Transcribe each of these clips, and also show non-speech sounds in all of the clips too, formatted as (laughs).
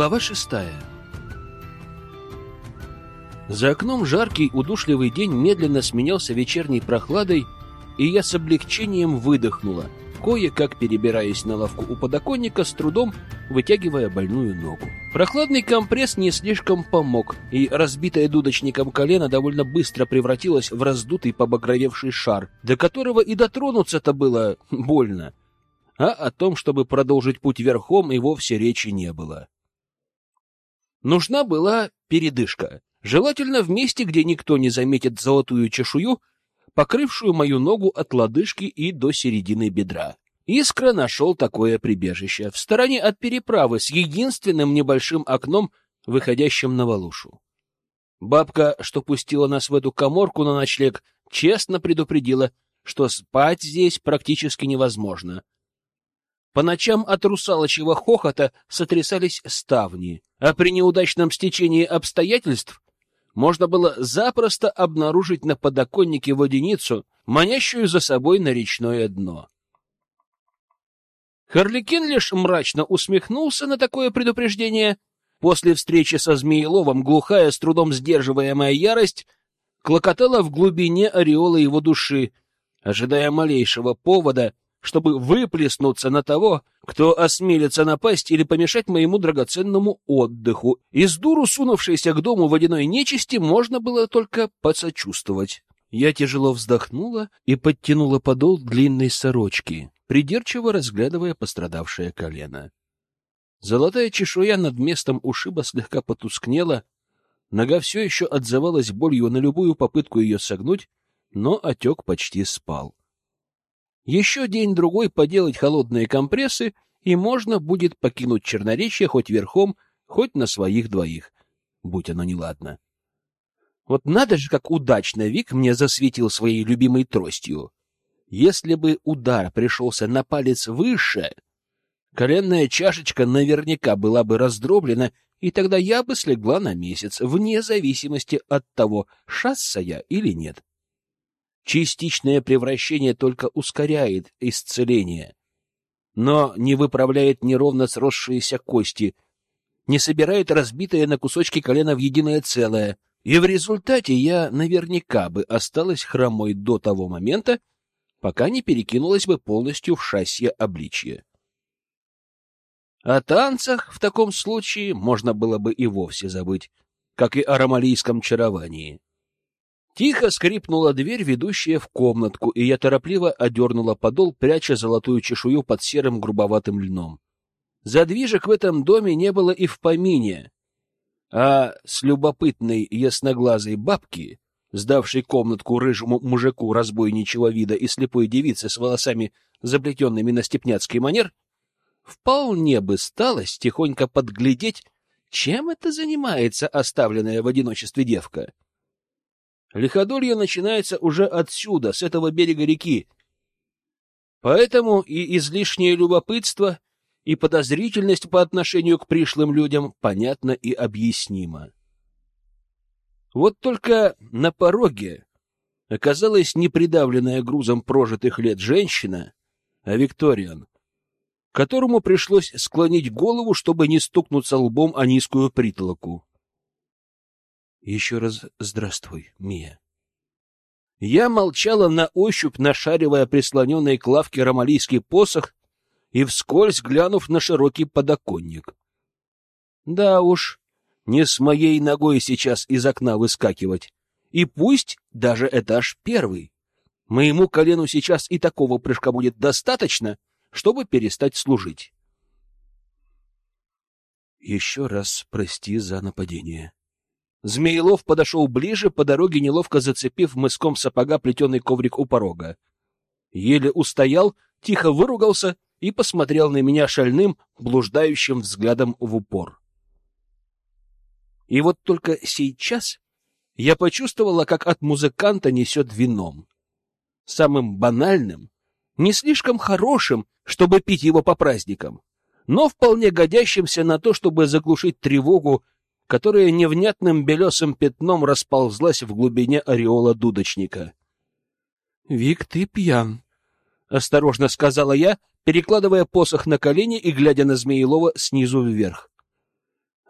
Глава шестая За окном жаркий, удушливый день медленно сменялся вечерней прохладой, и я с облегчением выдохнула, кое-как перебираясь на лавку у подоконника, с трудом вытягивая больную ногу. Прохладный компресс не слишком помог, и разбитое дудочником колено довольно быстро превратилось в раздутый побагровевший шар, до которого и дотронуться-то было больно. А о том, чтобы продолжить путь верхом, и вовсе речи не было. Нужна была передышка. Желательно в месте, где никто не заметит золотую чешую, покрывшую мою ногу от лодыжки и до середины бедра. Искра нашел такое прибежище в стороне от переправы с единственным небольшим окном, выходящим на Валушу. Бабка, что пустила нас в эту коморку на ночлег, честно предупредила, что спать здесь практически невозможно. По ночам от русалочьего хохота сотрясались ставни, а при неудачном стечении обстоятельств можно было запросто обнаружить на подоконнике водяницу, манящую за собой на речное дно. Харликин лишь мрачно усмехнулся на такое предупреждение. После встречи со Змееловым глухая, с трудом сдерживаемая ярость клокотала в глубине ореола его души, ожидая малейшего повода чтобы выплеснуться на того, кто осмелится напасть или помешать моему драгоценному отдыху. Из дуру сунувшейся к дому водяной нечисти можно было только посочувствовать. Я тяжело вздохнула и подтянула подол длинной сорочки, придирчиво разглядывая пострадавшее колено. Золотая чешуя над местом ушиба слегка потускнела, нога все еще отзывалась болью на любую попытку ее согнуть, но отек почти спал. Еще день-другой поделать холодные компрессы, и можно будет покинуть Черноречье хоть верхом, хоть на своих двоих, будь оно неладно. Вот надо же, как удачно Вик мне засветил своей любимой тростью. Если бы удар пришелся на палец выше, коленная чашечка наверняка была бы раздроблена, и тогда я бы слегла на месяц, вне зависимости от того, шасса я или нет. Частичное превращение только ускоряет исцеление, но не выправляет неровно сросшиеся кости, не собирает разбитое на кусочки колено в единое целое, и в результате я наверняка бы осталась хромой до того момента, пока не перекинулась бы полностью в шасье обличье. О танцах в таком случае можно было бы и вовсе забыть, как и о ромалийском чаровании. Тихо скрипнула дверь, ведущая в комнатку, и я торопливо одернула подол, пряча золотую чешую под серым грубоватым льном. Задвижек в этом доме не было и в помине, а с любопытной ясноглазой бабки, сдавшей комнатку рыжему мужику разбойничего вида и слепой девице с волосами, заплетенными на степняцкий манер, вполне бы сталось тихонько подглядеть, чем это занимается оставленная в одиночестве девка. Лиходолье начинается уже отсюда, с этого берега реки. Поэтому и излишнее любопытство, и подозрительность по отношению к пришлым людям понятно и объяснимо. Вот только на пороге оказалась не придавленная грузом прожитых лет женщина, а Викториан, которому пришлось склонить голову, чтобы не стукнуться лбом о низкую притолоку. Еще раз здравствуй, Мия. Я молчала на ощупь, нашаривая прислоненный к лавке ромалийский посох и вскользь глянув на широкий подоконник. Да уж, не с моей ногой сейчас из окна выскакивать. И пусть даже этаж первый. Моему колену сейчас и такого прыжка будет достаточно, чтобы перестать служить. Еще раз прости за нападение. Змеелов подошел ближе, по дороге неловко зацепив мыском сапога плетеный коврик у порога. Еле устоял, тихо выругался и посмотрел на меня шальным, блуждающим взглядом в упор. И вот только сейчас я почувствовала, как от музыканта несет вином. Самым банальным, не слишком хорошим, чтобы пить его по праздникам, но вполне годящимся на то, чтобы заглушить тревогу которая невнятным белесым пятном расползлась в глубине ореола дудочника. — Вик, ты пьян, — осторожно сказала я, перекладывая посох на колени и глядя на Змеелова снизу вверх.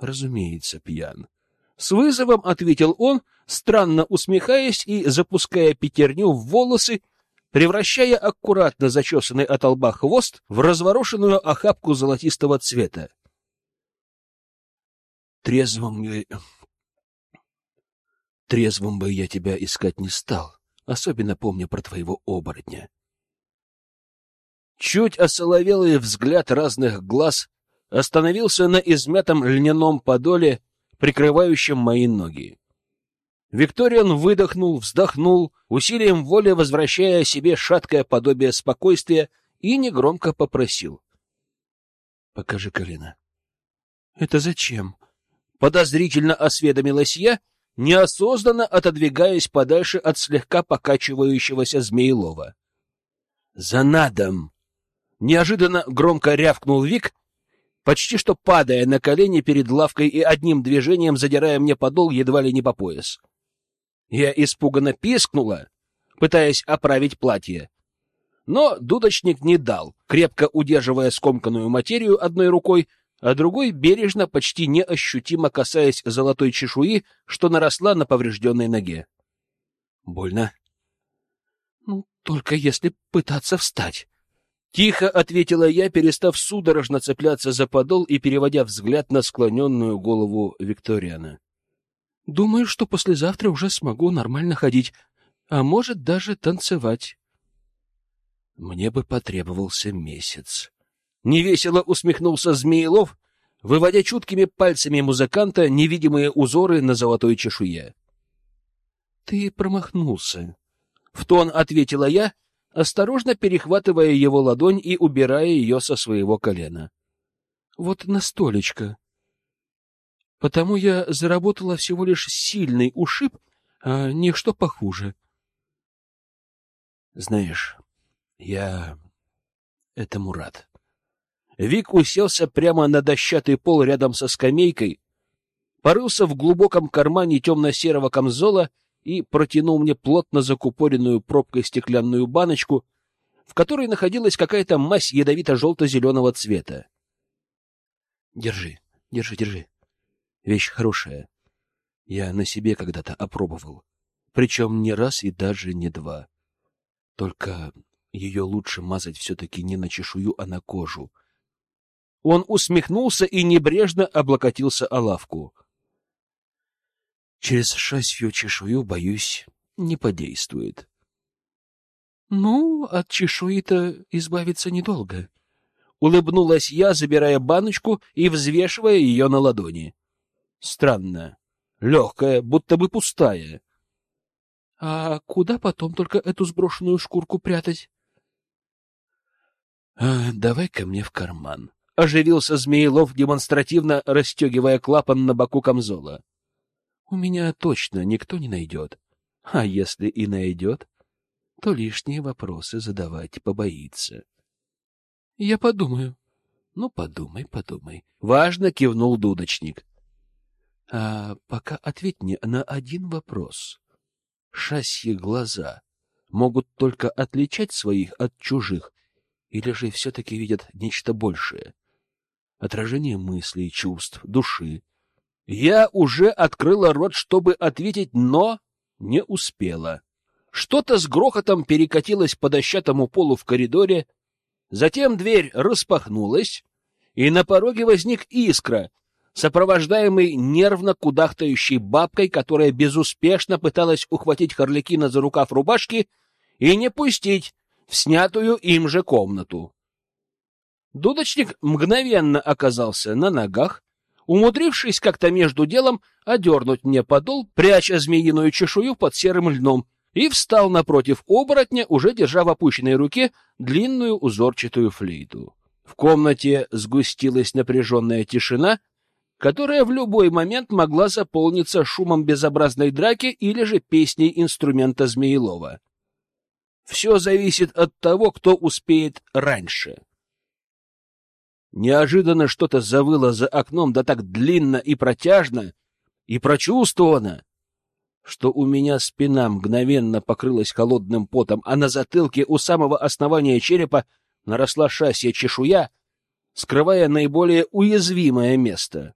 Разумеется, пьян. С вызовом ответил он, странно усмехаясь и запуская пятерню в волосы, превращая аккуратно зачесанный от лба хвост в разворошенную охапку золотистого цвета. Трезвым бы... Трезвым бы я тебя искать не стал, особенно помня про твоего оборотня. Чуть осоловелый взгляд разных глаз остановился на измятом льняном подоле, прикрывающем мои ноги. Викториан выдохнул, вздохнул, усилием воли возвращая себе шаткое подобие спокойствия, и негромко попросил. — Покажи колено. — Это зачем? Подозрительно осведомилась я, неосознанно отодвигаясь подальше от слегка покачивающегося Змеилова. — За надом! Неожиданно громко рявкнул Вик, почти что падая на колени перед лавкой и одним движением задирая мне подол едва ли не по пояс. Я испуганно пискнула, пытаясь оправить платье. Но дудочник не дал, крепко удерживая скомканную материю одной рукой, а другой бережно, почти неощутимо касаясь золотой чешуи, что наросла на поврежденной ноге. Больно? Ну, только если пытаться встать. Тихо ответила я, перестав судорожно цепляться за подол и переводя взгляд на склоненную голову Викториана. Думаю, что послезавтра уже смогу нормально ходить, а может даже танцевать. Мне бы потребовался месяц. Невесело усмехнулся Змеилов, выводя чуткими пальцами музыканта невидимые узоры на золотой чешуе. Ты промахнулся. В тон ответила я, осторожно перехватывая его ладонь и убирая ее со своего колена. Вот на столечко. Потому я заработала всего лишь сильный ушиб, а не что похуже. Знаешь, я этому рад. Вик уселся прямо на дощатый пол рядом со скамейкой, порылся в глубоком кармане темно-серого камзола и протянул мне плотно закупоренную пробкой стеклянную баночку, в которой находилась какая-то мазь ядовито-желто-зеленого цвета. Держи, держи, держи. Вещь хорошая. Я на себе когда-то опробовал. Причем не раз и даже не два. Только ее лучше мазать все-таки не на чешую, а на кожу. Он усмехнулся и небрежно облокотился о лавку. Через шасью чешую, боюсь, не подействует. Ну, от чешуи-то избавиться недолго. Улыбнулась я, забирая баночку и взвешивая ее на ладони. Странно. Легкая, будто бы пустая. А куда потом только эту сброшенную шкурку прятать? А, давай ко мне в карман. Оживился Змеилов, демонстративно расстегивая клапан на боку камзола. У меня точно никто не найдет. А если и найдет, то лишние вопросы задавать побоится. Я подумаю. Ну, подумай, подумай. Важно кивнул дудочник. А пока ответь мне на один вопрос. Шасьи глаза могут только отличать своих от чужих, или же все-таки видят нечто большее? Отражение мыслей, чувств, души. Я уже открыла рот, чтобы ответить, но не успела. Что-то с грохотом перекатилось по дощатому полу в коридоре, затем дверь распахнулась, и на пороге возник искра, сопровождаемый нервно кудахтающей бабкой, которая безуспешно пыталась ухватить Харликина за рукав рубашки и не пустить в снятую им же комнату. Дудочник мгновенно оказался на ногах, умудрившись как-то между делом одернуть мне подол, пряча змеиную чешую под серым льном, и встал напротив оборотня, уже держа в опущенной руке длинную узорчатую флейту. В комнате сгустилась напряженная тишина, которая в любой момент могла заполниться шумом безобразной драки или же песней инструмента Змеилова. Все зависит от того, кто успеет раньше. Неожиданно что-то завыло за окном, да так длинно и протяжно, и прочувствовано, что у меня спина мгновенно покрылась холодным потом, а на затылке у самого основания черепа наросла шасья чешуя, скрывая наиболее уязвимое место.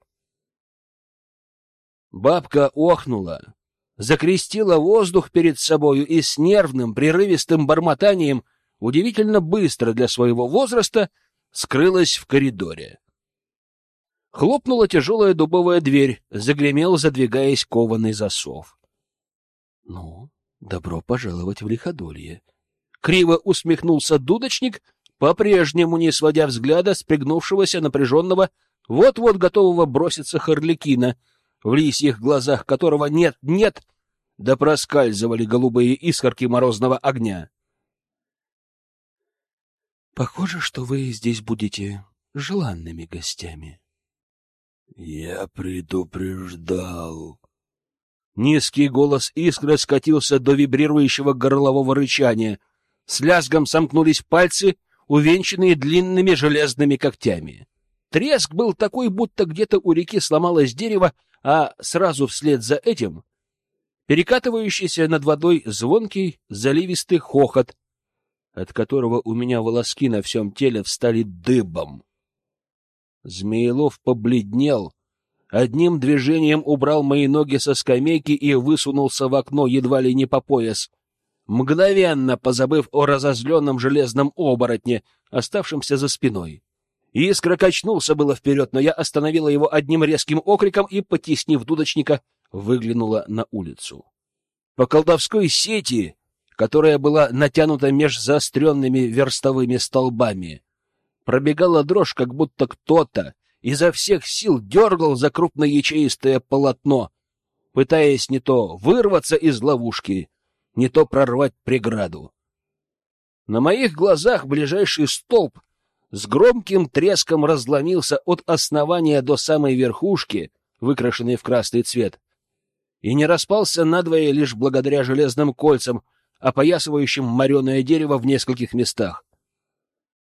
Бабка охнула, закрестила воздух перед собою и с нервным, прерывистым бормотанием, удивительно быстро для своего возраста, скрылась в коридоре. Хлопнула тяжелая дубовая дверь, загремел, задвигаясь кованый засов. — Ну, добро пожаловать в лиходолье. Криво усмехнулся дудочник, по-прежнему не сводя взгляда с пригнувшегося напряженного, вот-вот готового броситься Харликина, в лисьих глазах которого нет-нет, да проскальзывали голубые искорки морозного огня. — Похоже, что вы здесь будете желанными гостями. — Я предупреждал. Низкий голос искры скатился до вибрирующего горлового рычания. С лязгом сомкнулись пальцы, увенчанные длинными железными когтями. Треск был такой, будто где-то у реки сломалось дерево, а сразу вслед за этим перекатывающийся над водой звонкий заливистый хохот, от которого у меня волоски на всем теле встали дыбом. Змеелов побледнел, одним движением убрал мои ноги со скамейки и высунулся в окно едва ли не по пояс, мгновенно позабыв о разозленном железном оборотне, оставшемся за спиной. Искра качнулся было вперед, но я остановила его одним резким окриком и, потеснив дудочника, выглянула на улицу. По колдовской сети которая была натянута меж заостренными верстовыми столбами. Пробегала дрожь, как будто кто-то изо всех сил дергал за крупноячеистое полотно, пытаясь не то вырваться из ловушки, не то прорвать преграду. На моих глазах ближайший столб с громким треском разломился от основания до самой верхушки, выкрашенной в красный цвет, и не распался надвое лишь благодаря железным кольцам, опоясывающим мореное дерево в нескольких местах.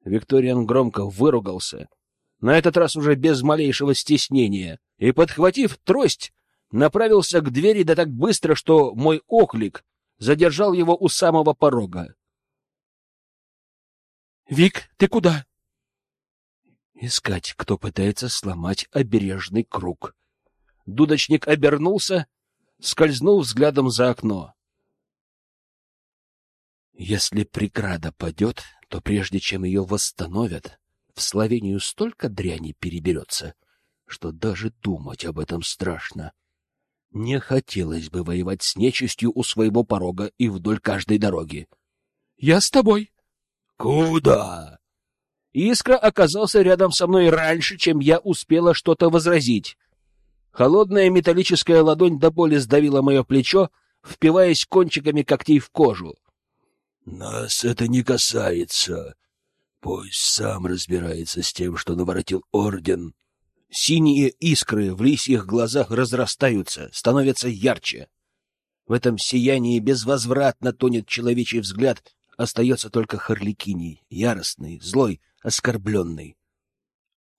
Викториан громко выругался, на этот раз уже без малейшего стеснения, и, подхватив трость, направился к двери да так быстро, что мой оклик задержал его у самого порога. «Вик, ты куда?» «Искать, кто пытается сломать обережный круг». Дудочник обернулся, скользнул взглядом за окно. Если преграда падет, то прежде чем ее восстановят, в Словению столько дряни переберется, что даже думать об этом страшно. Не хотелось бы воевать с нечистью у своего порога и вдоль каждой дороги. — Я с тобой. — Куда? Искра оказался рядом со мной раньше, чем я успела что-то возразить. Холодная металлическая ладонь до боли сдавила мое плечо, впиваясь кончиками когтей в кожу. Нас это не касается. Пусть сам разбирается с тем, что наворотил орден. Синие искры в лисьих глазах разрастаются, становятся ярче. В этом сиянии безвозвратно тонет человечий взгляд, остается только Харликиний, яростный, злой, оскорбленный.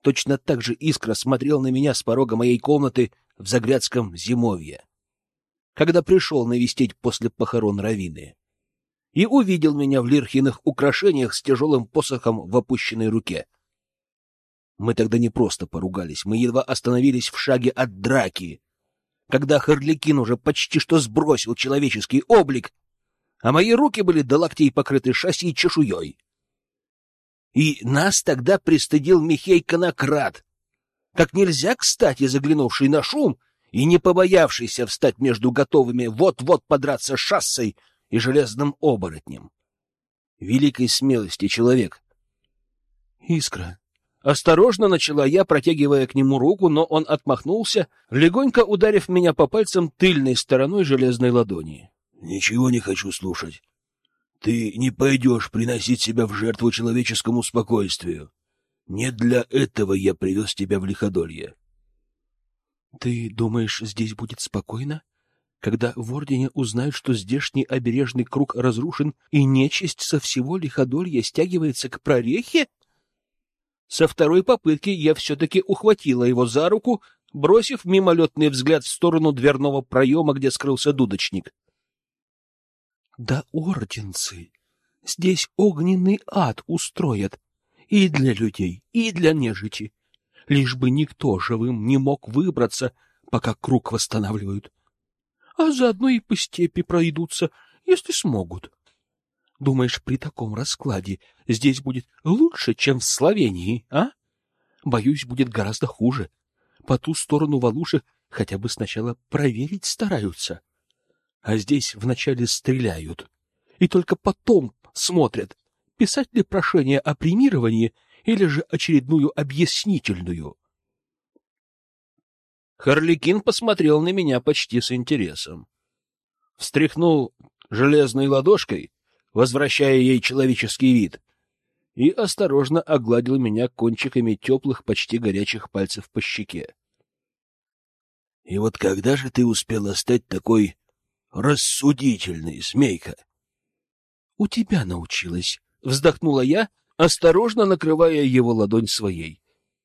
Точно так же искра смотрел на меня с порога моей комнаты в Загрядском зимовье, когда пришел навестить после похорон Равины и увидел меня в лирхиных украшениях с тяжелым посохом в опущенной руке. Мы тогда не просто поругались, мы едва остановились в шаге от драки, когда Харликин уже почти что сбросил человеческий облик, а мои руки были до локтей покрыты шасси и чешуей. И нас тогда пристыдил Михей Конократ, как нельзя кстати заглянувший на шум и не побоявшийся встать между готовыми вот-вот подраться шассой и железным оборотнем. Великой смелости человек. Искра. Осторожно начала я, протягивая к нему руку, но он отмахнулся, легонько ударив меня по пальцам тыльной стороной железной ладони. Ничего не хочу слушать. Ты не пойдешь приносить себя в жертву человеческому спокойствию. Не для этого я привез тебя в лиходолье. Ты думаешь, здесь будет спокойно? Когда в Ордене узнают, что здешний обережный круг разрушен и нечисть со всего лиходолья стягивается к прорехе? Со второй попытки я все-таки ухватила его за руку, бросив мимолетный взгляд в сторону дверного проема, где скрылся дудочник. — Да орденцы! Здесь огненный ад устроят и для людей, и для нежити. Лишь бы никто живым не мог выбраться, пока круг восстанавливают. А заодно и по степи пройдутся, если смогут. Думаешь, при таком раскладе здесь будет лучше, чем в Словении, а? Боюсь, будет гораздо хуже. По ту сторону Валуши хотя бы сначала проверить стараются. А здесь вначале стреляют. И только потом смотрят, писать ли прошение о премировании или же очередную объяснительную. Харликин посмотрел на меня почти с интересом. Встряхнул железной ладошкой, возвращая ей человеческий вид, и осторожно огладил меня кончиками теплых, почти горячих пальцев по щеке. — И вот когда же ты успела стать такой рассудительной, змейка? — У тебя научилась, — вздохнула я, осторожно накрывая его ладонь своей.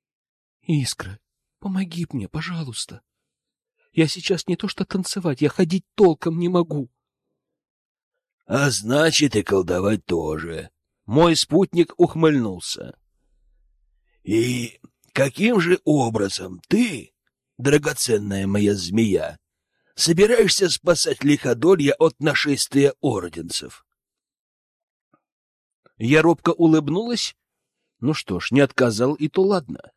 — Искра, помоги мне, пожалуйста. Я сейчас не то что танцевать, я ходить толком не могу. — А значит, и колдовать тоже. Мой спутник ухмыльнулся. — И каким же образом ты, драгоценная моя змея, собираешься спасать лиходолья от нашествия орденцев? Я робко улыбнулась. Ну что ж, не отказал, и то ладно.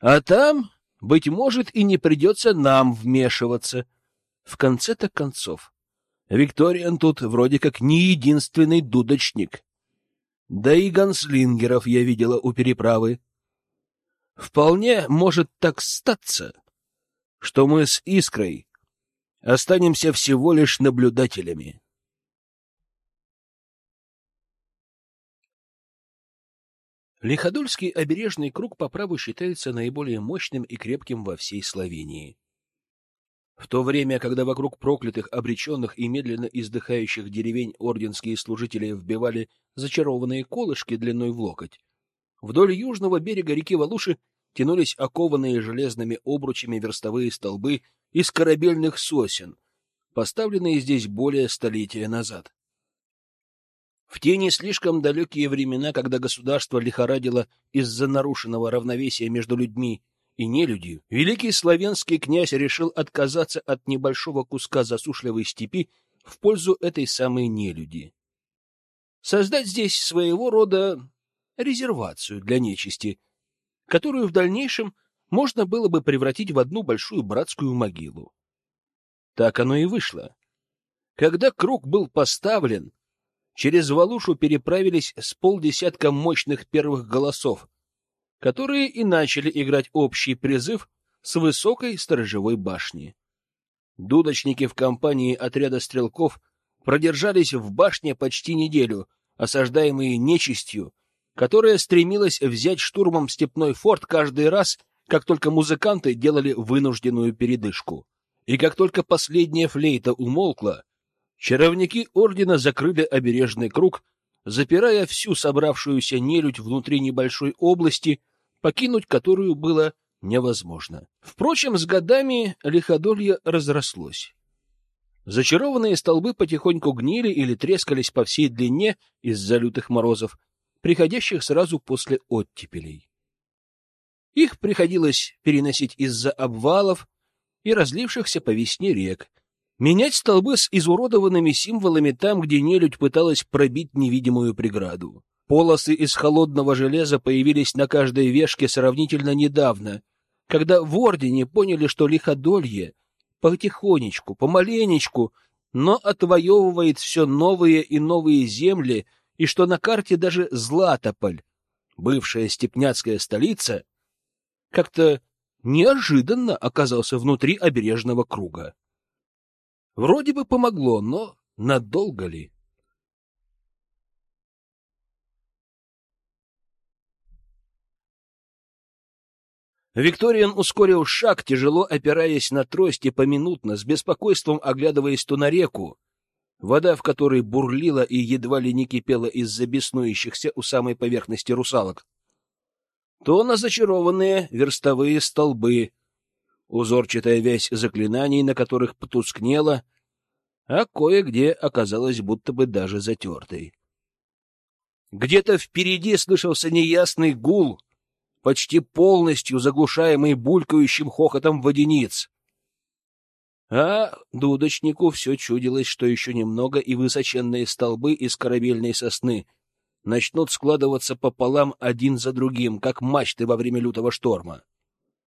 А там, быть может, и не придется нам вмешиваться. В конце-то концов, Викториан тут вроде как не единственный дудочник. Да и ганслингеров я видела у переправы. Вполне может так статься, что мы с Искрой останемся всего лишь наблюдателями. Лиходольский обережный круг по праву считается наиболее мощным и крепким во всей Словении. В то время, когда вокруг проклятых, обреченных и медленно издыхающих деревень орденские служители вбивали зачарованные колышки длиной в локоть, вдоль южного берега реки Валуши тянулись окованные железными обручами верстовые столбы из корабельных сосен, поставленные здесь более столетия назад. В те не слишком далекие времена, когда государство лихорадило из-за нарушенного равновесия между людьми и нелюдью, великий славянский князь решил отказаться от небольшого куска засушливой степи в пользу этой самой нелюди. Создать здесь своего рода резервацию для нечисти, которую в дальнейшем можно было бы превратить в одну большую братскую могилу. Так оно и вышло. Когда круг был поставлен, через Валушу переправились с полдесятка мощных первых голосов, которые и начали играть общий призыв с высокой сторожевой башни. Дудочники в компании отряда стрелков продержались в башне почти неделю, осаждаемые нечистью, которая стремилась взять штурмом степной форт каждый раз, как только музыканты делали вынужденную передышку. И как только последняя флейта умолкла, Чаровники ордена закрыли обережный круг, запирая всю собравшуюся нелюдь внутри небольшой области, покинуть которую было невозможно. Впрочем, с годами лиходолье разрослось. Зачарованные столбы потихоньку гнили или трескались по всей длине из-за лютых морозов, приходящих сразу после оттепелей. Их приходилось переносить из-за обвалов и разлившихся по весне рек, Менять столбы с изуродованными символами там, где нелюдь пыталась пробить невидимую преграду. Полосы из холодного железа появились на каждой вешке сравнительно недавно, когда в Ордене поняли, что лиходолье потихонечку, помаленечку, но отвоевывает все новые и новые земли, и что на карте даже Златополь, бывшая степняцкая столица, как-то неожиданно оказался внутри обережного круга. Вроде бы помогло, но надолго ли? Викториан ускорил шаг, тяжело опираясь на трость и поминутно, с беспокойством оглядываясь то на реку, вода в которой бурлила и едва ли не кипела из-за беснующихся у самой поверхности русалок, то на зачарованные верстовые столбы, узорчатая вязь заклинаний, на которых потускнела, а кое-где оказалась будто бы даже затертой. Где-то впереди слышался неясный гул, почти полностью заглушаемый булькающим хохотом водениц. А дудочнику все чудилось, что еще немного, и высоченные столбы из корабельной сосны начнут складываться пополам один за другим, как мачты во время лютого шторма.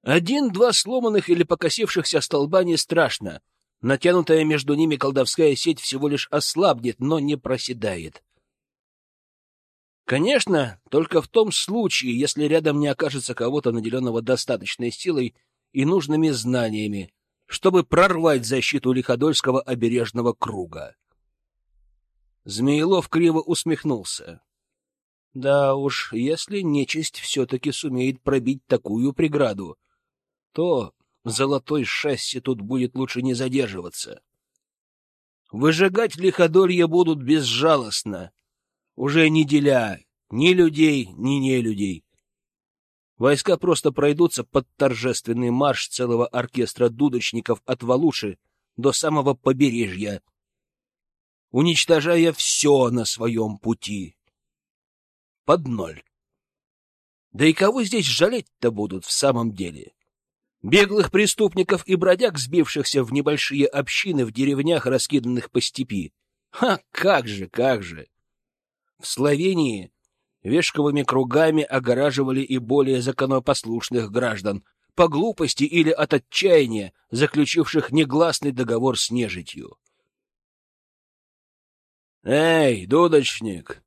Один-два сломанных или покосившихся столба не страшно. Натянутая между ними колдовская сеть всего лишь ослабнет, но не проседает. Конечно, только в том случае, если рядом не окажется кого-то, наделенного достаточной силой и нужными знаниями, чтобы прорвать защиту Лиходольского обережного круга. Змеелов криво усмехнулся. Да уж, если нечисть все-таки сумеет пробить такую преграду, то золотой шасси тут будет лучше не задерживаться. Выжигать лиходолье будут безжалостно, уже не деля ни людей, ни нелюдей. Войска просто пройдутся под торжественный марш целого оркестра дудочников от Валуши до самого побережья, уничтожая все на своем пути. Под ноль. Да и кого здесь жалеть-то будут в самом деле? Беглых преступников и бродяг, сбившихся в небольшие общины в деревнях, раскиданных по степи. Ха, как же, как же! В Словении вешковыми кругами огораживали и более законопослушных граждан, по глупости или от отчаяния, заключивших негласный договор с нежитью. «Эй, дудочник!»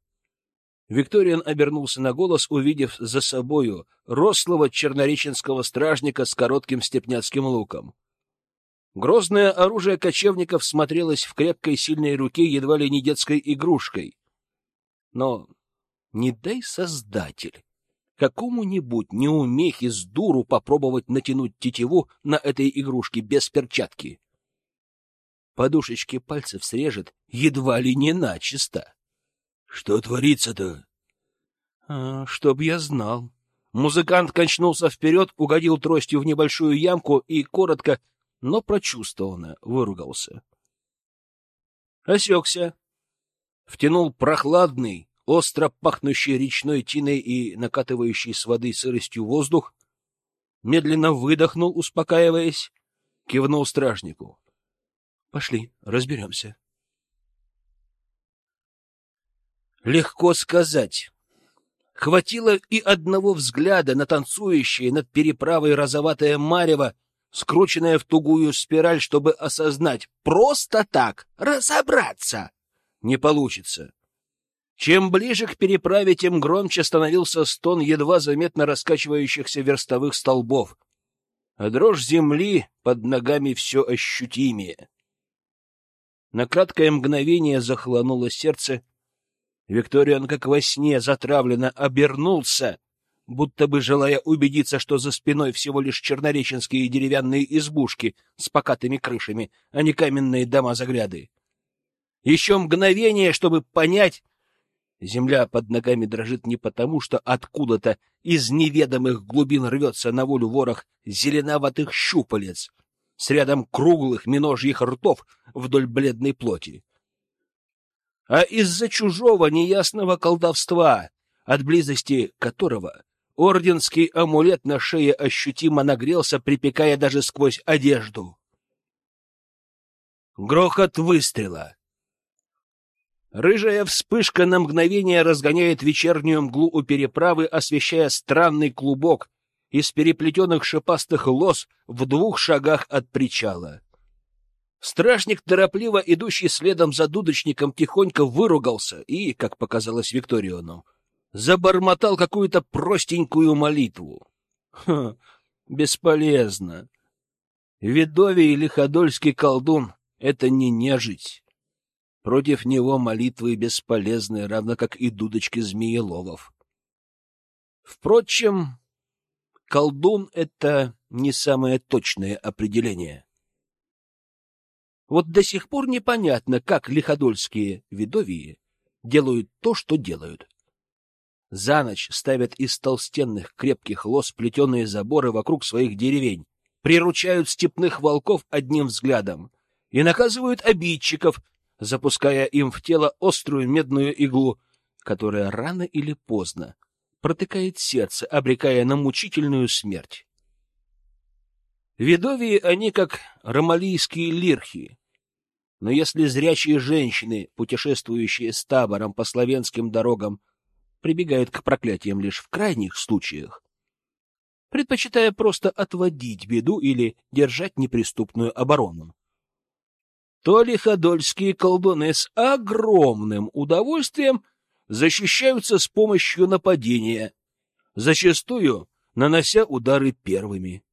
Викториан обернулся на голос, увидев за собою рослого чернореченского стражника с коротким степняцким луком. Грозное оружие кочевников смотрелось в крепкой сильной руке едва ли не детской игрушкой. Но не дай создатель какому-нибудь неумехе с дуру попробовать натянуть тетиву на этой игрушке без перчатки. Подушечки пальцев срежет едва ли не начисто. — Что творится-то? А, — Чтоб я знал. Музыкант качнулся вперед, угодил тростью в небольшую ямку и коротко, но прочувствованно выругался. Осекся. Втянул прохладный, остро пахнущий речной тиной и накатывающий с воды сыростью воздух, медленно выдохнул, успокаиваясь, кивнул стражнику. — Пошли, разберемся. Легко сказать. Хватило и одного взгляда на танцующее над переправой розоватое марево, скрученное в тугую спираль, чтобы осознать. Просто так разобраться не получится. Чем ближе к переправе, тем громче становился стон едва заметно раскачивающихся верстовых столбов, а дрожь земли под ногами все ощутимее. На краткое мгновение захлануло сердце. Викториан, как во сне, затравленно обернулся, будто бы желая убедиться, что за спиной всего лишь чернореченские деревянные избушки с покатыми крышами, а не каменные дома-загляды. Еще мгновение, чтобы понять, Земля под ногами дрожит не потому, что откуда-то из неведомых глубин рвется на волю ворох зеленоватых щупалец с рядом круглых миножьих ртов вдоль бледной плоти. А из-за чужого неясного колдовства, от близости которого орденский амулет на шее ощутимо нагрелся, припекая даже сквозь одежду. Грохот выстрела — Рыжая вспышка на мгновение разгоняет вечернюю мглу у переправы, освещая странный клубок из переплетенных шипастых лос в двух шагах от причала. Стражник, торопливо идущий следом за дудочником, тихонько выругался и, как показалось Викториону, забормотал какую-то простенькую молитву. Ха, бесполезно. Видовий или ходольский колдун — это не нежить. Против него молитвы бесполезны, равно как и дудочки змееловов. Впрочем, колдун — это не самое точное определение. Вот до сих пор непонятно, как лиходольские видовии делают то, что делают. За ночь ставят из толстенных крепких лос плетеные заборы вокруг своих деревень, приручают степных волков одним взглядом и наказывают обидчиков, запуская им в тело острую медную иглу, которая рано или поздно протыкает сердце, обрекая на мучительную смерть. Видовии они как ромалийские лирхи. Но если зрячие женщины, путешествующие с табором по славянским дорогам, прибегают к проклятиям лишь в крайних случаях, предпочитая просто отводить беду или держать неприступную оборону, то лиходольские колдуны с огромным удовольствием защищаются с помощью нападения, зачастую нанося удары первыми.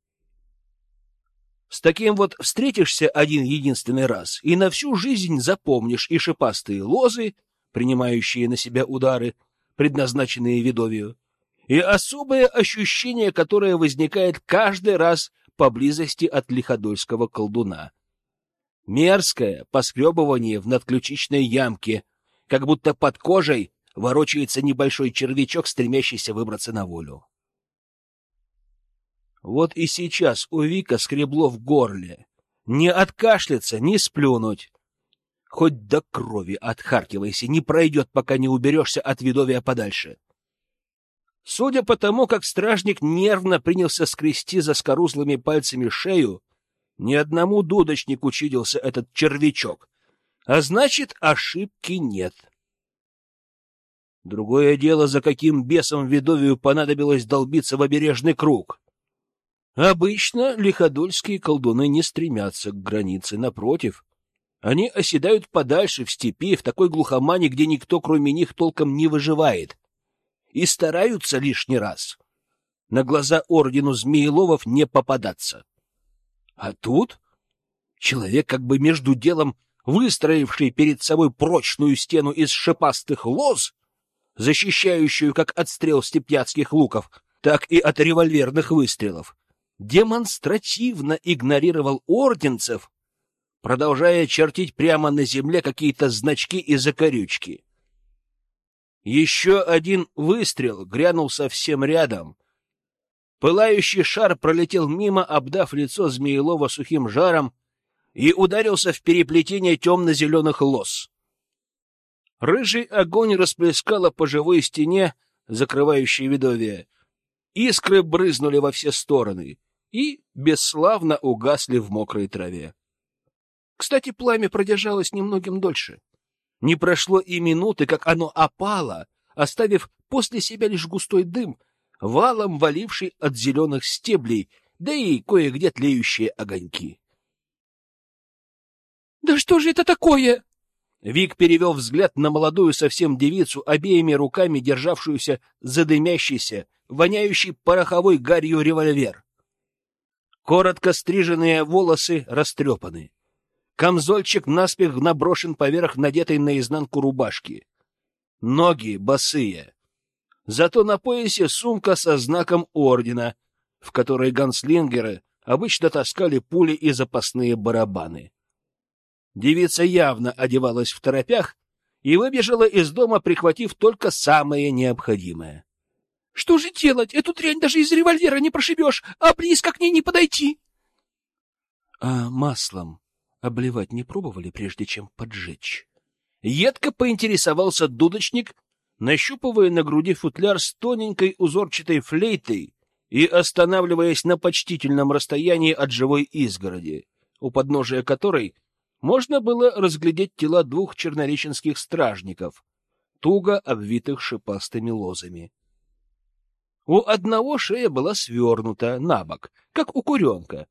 С таким вот встретишься один единственный раз, и на всю жизнь запомнишь и шипастые лозы, принимающие на себя удары, предназначенные видовью, и особое ощущение, которое возникает каждый раз поблизости от лиходольского колдуна. Мерзкое поскребывание в надключичной ямке, как будто под кожей ворочается небольшой червячок, стремящийся выбраться на волю. Вот и сейчас у Вика скребло в горле. Не откашляться, не сплюнуть. Хоть до крови отхаркивайся, не пройдет, пока не уберешься от видовия подальше. Судя по тому, как стражник нервно принялся скрести за скорузлыми пальцами шею, ни одному дудочнику чудился этот червячок, а значит, ошибки нет. Другое дело, за каким бесом Видовию понадобилось долбиться в обережный круг. Обычно лиходольские колдуны не стремятся к границе, напротив. Они оседают подальше в степи, в такой глухомане, где никто, кроме них, толком не выживает. И стараются лишний раз на глаза ордену Змееловов не попадаться. А тут человек как бы между делом, выстроивший перед собой прочную стену из шипастых лоз, защищающую как от стрел степняцких луков, так и от револьверных выстрелов, демонстративно игнорировал орденцев, продолжая чертить прямо на земле какие-то значки и закорючки. Еще один выстрел грянул совсем рядом. Пылающий шар пролетел мимо, обдав лицо Змеелова сухим жаром, и ударился в переплетение темно-зеленых лос. Рыжий огонь расплескало по живой стене, закрывающей видовье. Искры брызнули во все стороны и бесславно угасли в мокрой траве. Кстати, пламя продержалось немногим дольше. Не прошло и минуты, как оно опало, оставив после себя лишь густой дым, валом валивший от зеленых стеблей, да и кое-где тлеющие огоньки. — Да что же это такое? Вик перевел взгляд на молодую совсем девицу, обеими руками державшуюся за дымящийся, воняющий пороховой гарью револьвер. Коротко стриженные волосы растрепаны. Камзольчик наспех наброшен поверх надетой наизнанку рубашки. Ноги босые. Зато на поясе сумка со знаком ордена, в которой ганслингеры обычно таскали пули и запасные барабаны. Девица явно одевалась в торопях и выбежала из дома, прихватив только самое необходимое. Что же делать? Эту дрянь даже из револьвера не прошибешь, а близко к ней не подойти. А маслом обливать не пробовали, прежде чем поджечь? Едко поинтересовался дудочник, нащупывая на груди футляр с тоненькой узорчатой флейтой и останавливаясь на почтительном расстоянии от живой изгороди, у подножия которой можно было разглядеть тела двух чернореченских стражников, туго обвитых шипастыми лозами. У одного шея была свернута на бок, как у куренка,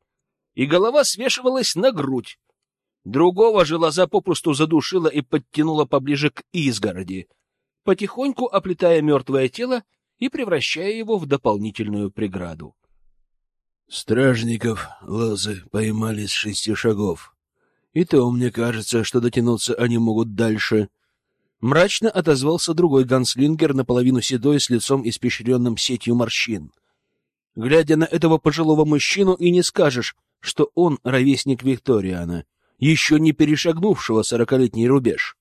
и голова свешивалась на грудь. Другого же лоза попросту задушила и подтянула поближе к изгороди, потихоньку оплетая мертвое тело и превращая его в дополнительную преграду. Стражников лозы поймали с шести шагов. И то мне кажется, что дотянуться они могут дальше. Мрачно отозвался другой ганслингер, наполовину седой, с лицом испещренным сетью морщин. Глядя на этого пожилого мужчину, и не скажешь, что он ровесник Викториана, еще не перешагнувшего сорокалетний рубеж.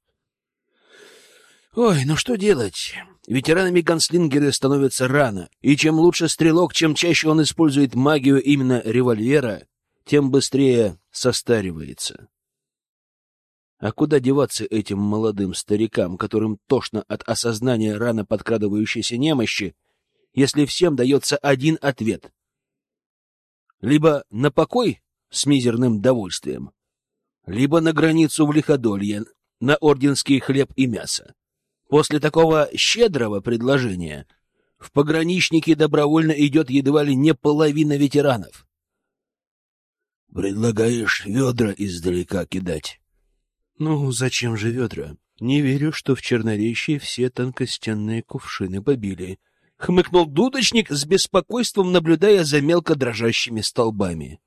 Ой, ну что делать? Ветеранами ганслингеры становятся рано, и чем лучше стрелок, чем чаще он использует магию именно револьвера, тем быстрее состаривается. А куда деваться этим молодым старикам, которым тошно от осознания рано подкрадывающейся немощи, если всем дается один ответ? Либо на покой с мизерным довольствием, либо на границу в лиходолье, на орденский хлеб и мясо. После такого щедрого предложения в пограничники добровольно идет едва ли не половина ветеранов. Предлагаешь ведра издалека кидать? Ну, зачем же ведра? Не верю, что в Черноречье все тонкостенные кувшины побили. Хмыкнул дудочник с беспокойством, наблюдая за мелко дрожащими столбами.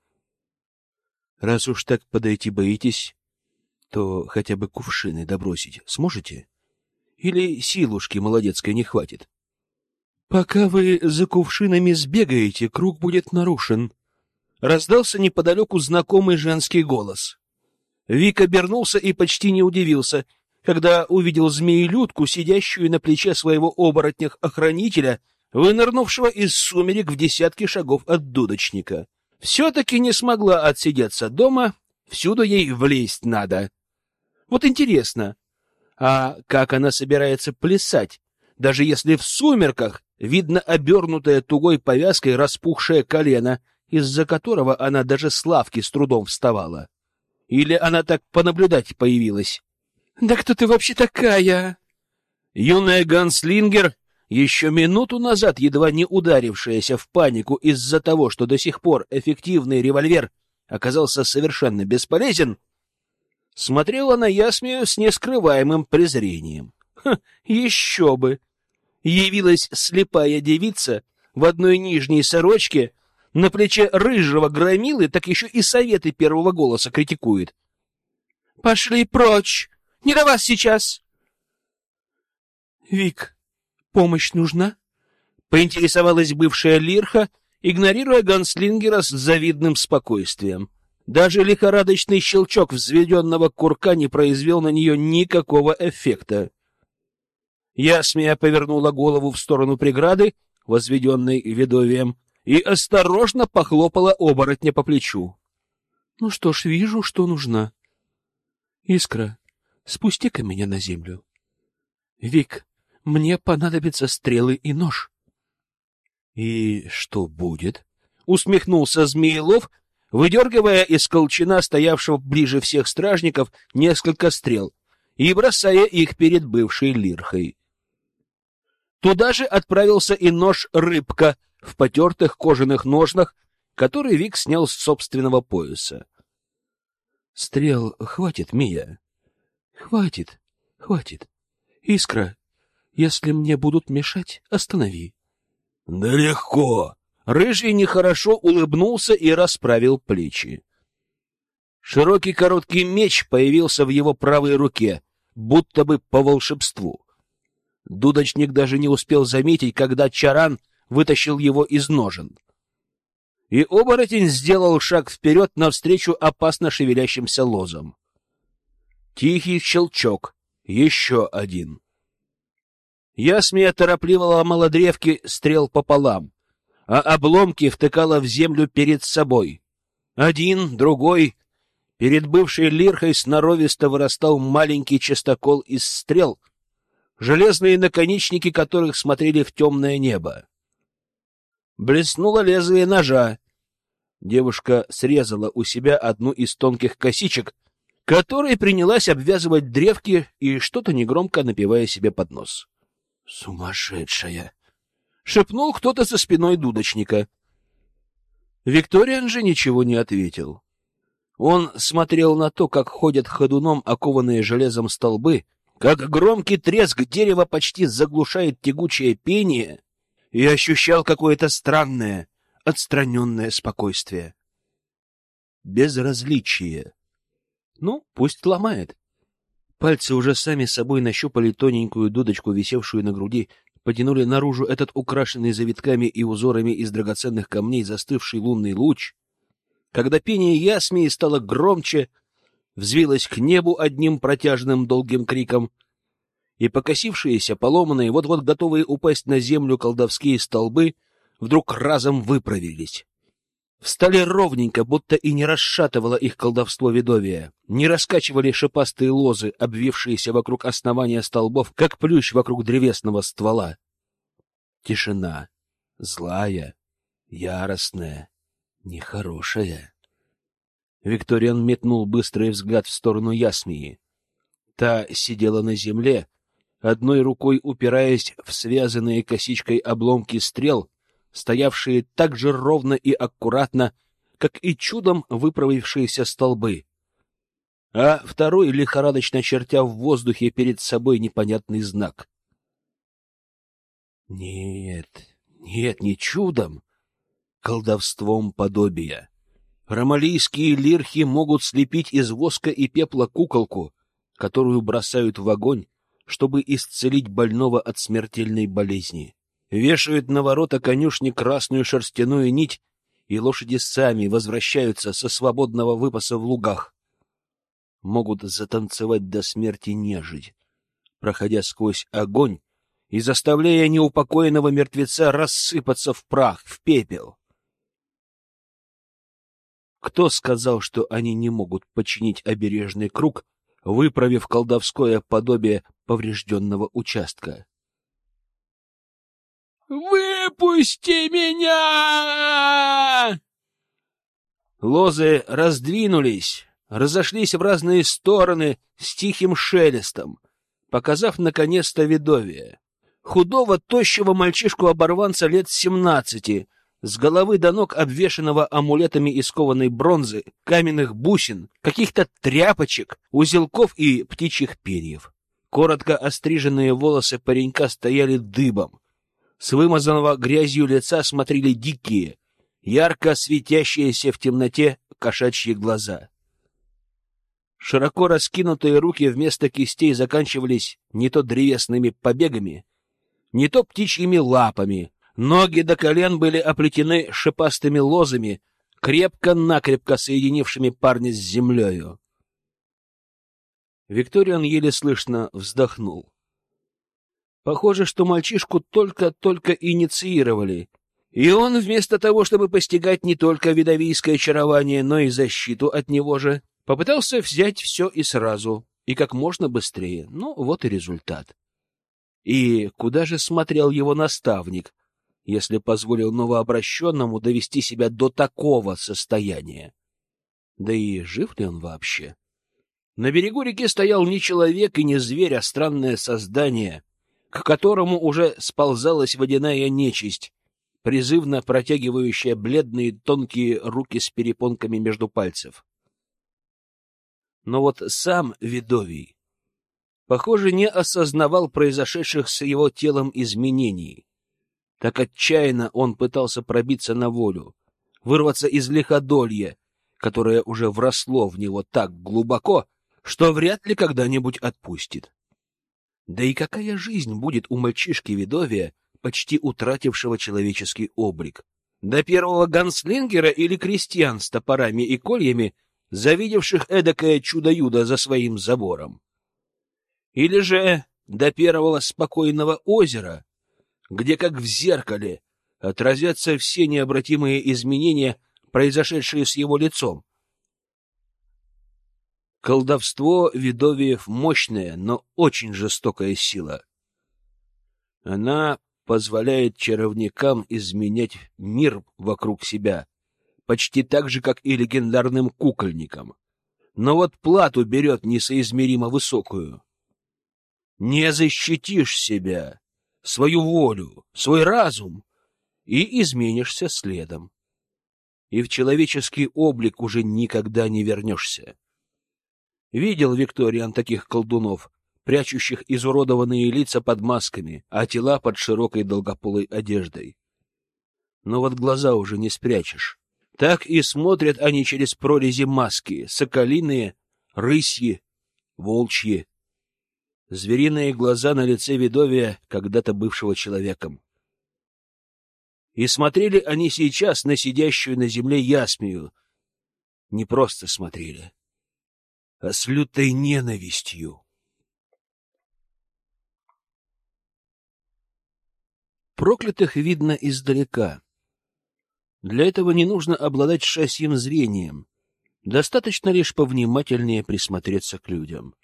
Раз уж так подойти боитесь, то хотя бы кувшины добросить сможете? Или силушки молодецкой не хватит? Пока вы за кувшинами сбегаете, круг будет нарушен. Раздался неподалеку знакомый женский голос. Вик обернулся и почти не удивился, когда увидел змеелюдку, сидящую на плече своего оборотня-охранителя, вынырнувшего из сумерек в десятке шагов от дудочника. Все-таки не смогла отсидеться дома, всюду ей влезть надо. Вот интересно, а как она собирается плясать, даже если в сумерках видно обернутое тугой повязкой распухшее колено, из-за которого она даже с лавки с трудом вставала? Или она так понаблюдать появилась? «Да кто ты вообще такая?» Юная ганслингер, еще минуту назад едва не ударившаяся в панику из-за того, что до сих пор эффективный револьвер оказался совершенно бесполезен, смотрела на Ясмию с нескрываемым презрением. Ха, еще бы! Явилась слепая девица в одной нижней сорочке, на плече рыжего громилы, так еще и советы первого голоса критикует. «Пошли прочь! Не до вас сейчас!» «Вик, помощь нужна?» — поинтересовалась бывшая Лирха, игнорируя Ганслингера с завидным спокойствием. Даже лихорадочный щелчок взведенного курка не произвел на нее никакого эффекта. Ясмия повернула голову в сторону преграды, возведенной ведовием, и осторожно похлопала оборотня по плечу. — Ну что ж, вижу, что нужна. — Искра, спусти-ка меня на землю. — Вик, мне понадобятся стрелы и нож. — И что будет? — усмехнулся Змеелов, выдергивая из колчана стоявшего ближе всех стражников несколько стрел и бросая их перед бывшей лирхой. Туда же отправился и нож рыбка в потертых кожаных ножнах, который Вик снял с собственного пояса. — Стрел хватит, Мия? — Хватит, хватит. Искра, если мне будут мешать, останови. — Да легко. Рыжий нехорошо улыбнулся и расправил плечи. Широкий короткий меч появился в его правой руке, будто бы по волшебству. Дудочник даже не успел заметить, когда Чаран вытащил его из ножен. И оборотень сделал шаг вперед навстречу опасно шевелящимся лозам. Тихий щелчок, еще один. Ясмия торопливо ломала древки стрел пополам, а обломки втыкала в землю перед собой. Один, другой. Перед бывшей лирхой сноровисто вырастал маленький частокол из стрел, железные наконечники которых смотрели в темное небо. Блеснуло лезвие ножа. Девушка срезала у себя одну из тонких косичек, которой принялась обвязывать древки и что-то негромко напивая себе под нос. «Сумасшедшая!» — шепнул кто-то за спиной дудочника. Викториан же ничего не ответил. Он смотрел на то, как ходят ходуном окованные железом столбы, как громкий треск дерева почти заглушает тягучее пение, и ощущал какое-то странное, отстраненное спокойствие. Безразличие. Ну, пусть ломает. Пальцы уже сами собой нащупали тоненькую дудочку, висевшую на груди, потянули наружу этот украшенный завитками и узорами из драгоценных камней застывший лунный луч. Когда пение ясмии стало громче, взвилось к небу одним протяжным долгим криком, и покосившиеся, поломанные, вот-вот готовые упасть на землю колдовские столбы вдруг разом выправились. Встали ровненько, будто и не расшатывало их колдовство ведовия, не раскачивали шипастые лозы, обвившиеся вокруг основания столбов, как плющ вокруг древесного ствола. Тишина. Злая, яростная, Нехорошая. Викториан метнул быстрый взгляд в сторону Ясмии. Та сидела на земле, одной рукой упираясь в связанные косичкой обломки стрел, стоявшие так же ровно и аккуратно, как и чудом выправившиеся столбы, а второй лихорадочно чертя в воздухе перед собой непонятный знак. Нет, нет, не чудом, колдовством подобия. Ромалийские лирхи могут слепить из воска и пепла куколку, которую бросают в огонь, чтобы исцелить больного от смертельной болезни. Вешают на ворота конюшни красную шерстяную нить, и лошади сами возвращаются со свободного выпаса в лугах. Могут затанцевать до смерти нежить, проходя сквозь огонь и заставляя неупокоенного мертвеца рассыпаться в прах, в пепел. Кто сказал, что они не могут починить обережный круг, выправив колдовское подобие поврежденного участка? «Выпусти меня!» Лозы раздвинулись, разошлись в разные стороны с тихим шелестом, показав наконец-то видовие. Худого, тощего мальчишку-оборванца лет семнадцати — с головы до ног обвешанного амулетами из кованой бронзы, каменных бусин, каких-то тряпочек, узелков и птичьих перьев. Коротко остриженные волосы паренька стояли дыбом. С вымазанного грязью лица смотрели дикие, ярко светящиеся в темноте кошачьи глаза. Широко раскинутые руки вместо кистей заканчивались не то древесными побегами, не то птичьими лапами, Ноги до колен были оплетены шипастыми лозами, крепко-накрепко соединившими парня с землею. Викториан еле слышно вздохнул. Похоже, что мальчишку только-только инициировали, и он вместо того, чтобы постигать не только видовийское очарование, но и защиту от него же, попытался взять все и сразу, и как можно быстрее. Ну, вот и результат. И куда же смотрел его наставник, если позволил новообращенному довести себя до такого состояния. Да и жив ли он вообще? На берегу реки стоял не человек и не зверь, а странное создание, к которому уже сползалась водяная нечисть, призывно протягивающая бледные тонкие руки с перепонками между пальцев. Но вот сам Видовий, похоже, не осознавал произошедших с его телом изменений. Так отчаянно он пытался пробиться на волю, вырваться из лиходолья, которое уже вросло в него так глубоко, что вряд ли когда-нибудь отпустит. Да и какая жизнь будет у мальчишки Видовия, почти утратившего человеческий облик? До первого ганслингера или крестьян с топорами и кольями, завидевших эдакое чудо-юдо за своим забором? Или же до первого спокойного озера, где, как в зеркале, отразятся все необратимые изменения, произошедшие с его лицом. Колдовство Видовиев мощная, но очень жестокая сила. Она позволяет чаровникам изменять мир вокруг себя, почти так же, как и легендарным кукольникам. Но вот плату берет несоизмеримо высокую. Не защитишь себя, свою волю, свой разум, и изменишься следом. И в человеческий облик уже никогда не вернешься. Видел Викториан таких колдунов, прячущих изуродованные лица под масками, а тела под широкой долгополой одеждой. Но вот глаза уже не спрячешь. Так и смотрят они через прорези маски, соколиные, рысьи, волчьи, звериные глаза на лице Видовия, когда-то бывшего человеком. И смотрели они сейчас на сидящую на земле Ясмию. Не просто смотрели, с лютой ненавистью. Проклятых видно издалека. Для этого не нужно обладать шасьим зрением. Достаточно лишь повнимательнее присмотреться к людям.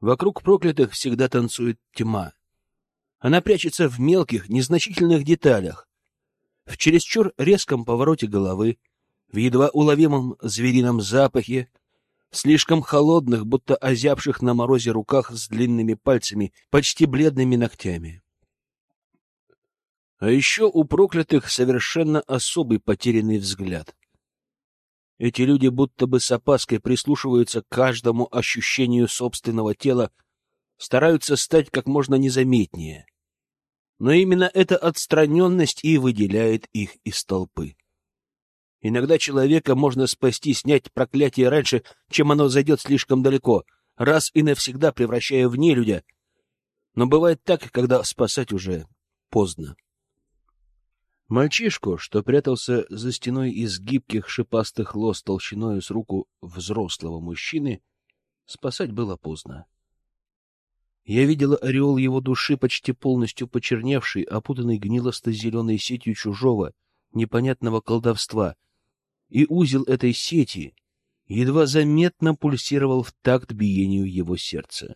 Вокруг проклятых всегда танцует тьма. Она прячется в мелких, незначительных деталях, в чересчур резком повороте головы, в едва уловимом зверином запахе, слишком холодных, будто озябших на морозе руках с длинными пальцами, почти бледными ногтями. А еще у проклятых совершенно особый потерянный взгляд. Эти люди будто бы с опаской прислушиваются к каждому ощущению собственного тела, стараются стать как можно незаметнее. Но именно эта отстраненность и выделяет их из толпы. Иногда человека можно спасти, снять проклятие раньше, чем оно зайдет слишком далеко, раз и навсегда превращая в нелюдя. Но бывает так, когда спасать уже поздно. Мальчишку, что прятался за стеной из гибких шипастых лос толщиною с руку взрослого мужчины, спасать было поздно. Я видела ореол его души, почти полностью почерневший, опутанный гнилосто-зеленой сетью чужого, непонятного колдовства, и узел этой сети едва заметно пульсировал в такт биению его сердца.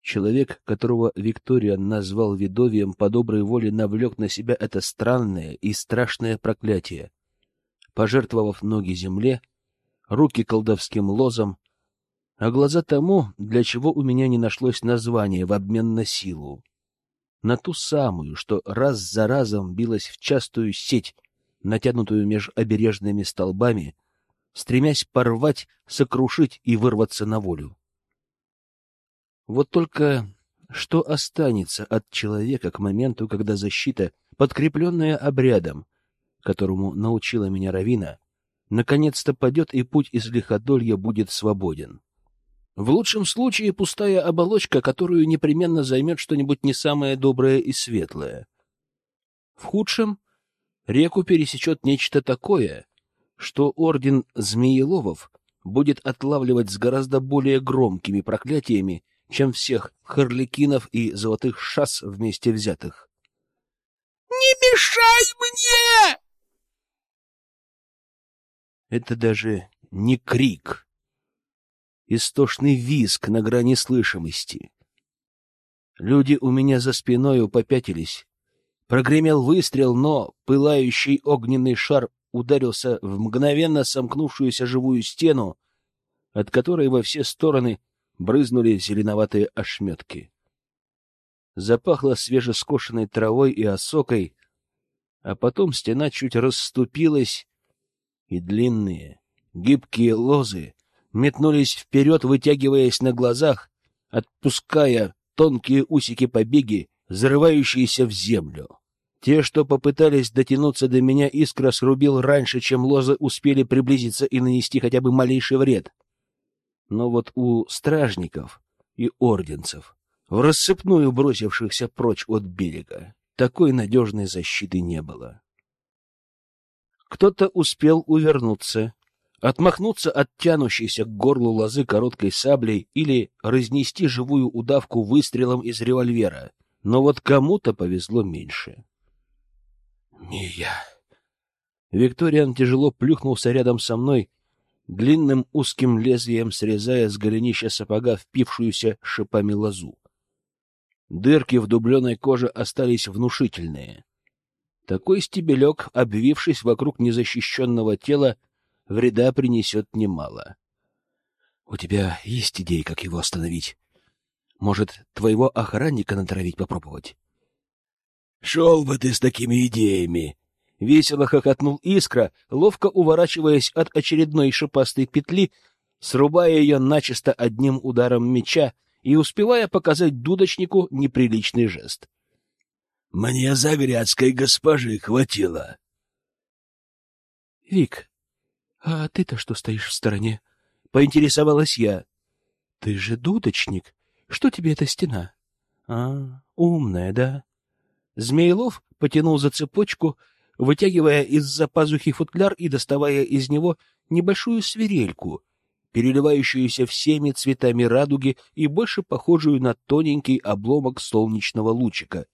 Человек, которого Виктория назвал видовием, по доброй воле навлек на себя это странное и страшное проклятие, пожертвовав ноги земле, руки колдовским лозам, а глаза тому, для чего у меня не нашлось названия в обмен на силу. На ту самую, что раз за разом билась в частую сеть, натянутую меж обережными столбами, стремясь порвать, сокрушить и вырваться на волю. Вот только что останется от человека к моменту, когда защита, подкрепленная обрядом, которому научила меня Равина, наконец-то падет и путь из лиходолья будет свободен? В лучшем случае пустая оболочка, которую непременно займет что-нибудь не самое доброе и светлое. В худшем реку пересечет нечто такое, что орден Змееловов будет отлавливать с гораздо более громкими проклятиями, чем всех харликинов и золотых шас вместе взятых. «Не мешай мне!» Это даже не крик. Истошный визг на грани слышимости. Люди у меня за спиною попятились. Прогремел выстрел, но пылающий огненный шар ударился в мгновенно сомкнувшуюся живую стену, от которой во все стороны брызнули зеленоватые ошметки. Запахло свежескошенной травой и осокой, а потом стена чуть расступилась, и длинные, гибкие лозы метнулись вперед, вытягиваясь на глазах, отпуская тонкие усики побеги, зарывающиеся в землю. Те, что попытались дотянуться до меня, искра срубил раньше, чем лозы успели приблизиться и нанести хотя бы малейший вред. Но вот у стражников и орденцев, в рассыпную бросившихся прочь от берега, такой надежной защиты не было. Кто-то успел увернуться, отмахнуться от тянущейся к горлу лозы короткой саблей или разнести живую удавку выстрелом из револьвера, но вот кому-то повезло меньше. «Не я!» Викториан тяжело плюхнулся рядом со мной, длинным узким лезвием срезая с голенища сапога впившуюся шипами лозу. Дырки в дубленой коже остались внушительные. Такой стебелек, обвившись вокруг незащищенного тела, вреда принесет немало. — У тебя есть идеи, как его остановить? Может, твоего охранника натравить попробовать? — Шел бы ты с такими идеями! Весело хохотнул Искра, ловко уворачиваясь от очередной шипастой петли, срубая ее начисто одним ударом меча и успевая показать дудочнику неприличный жест. — Мне загрядской госпожи хватило. — Вик, а ты-то что стоишь в стороне? — поинтересовалась я. — Ты же дудочник. Что тебе эта стена? — А, умная, да? Змеелов потянул за цепочку, вытягивая из-за пазухи футляр и доставая из него небольшую свирельку, переливающуюся всеми цветами радуги и больше похожую на тоненький обломок солнечного лучика,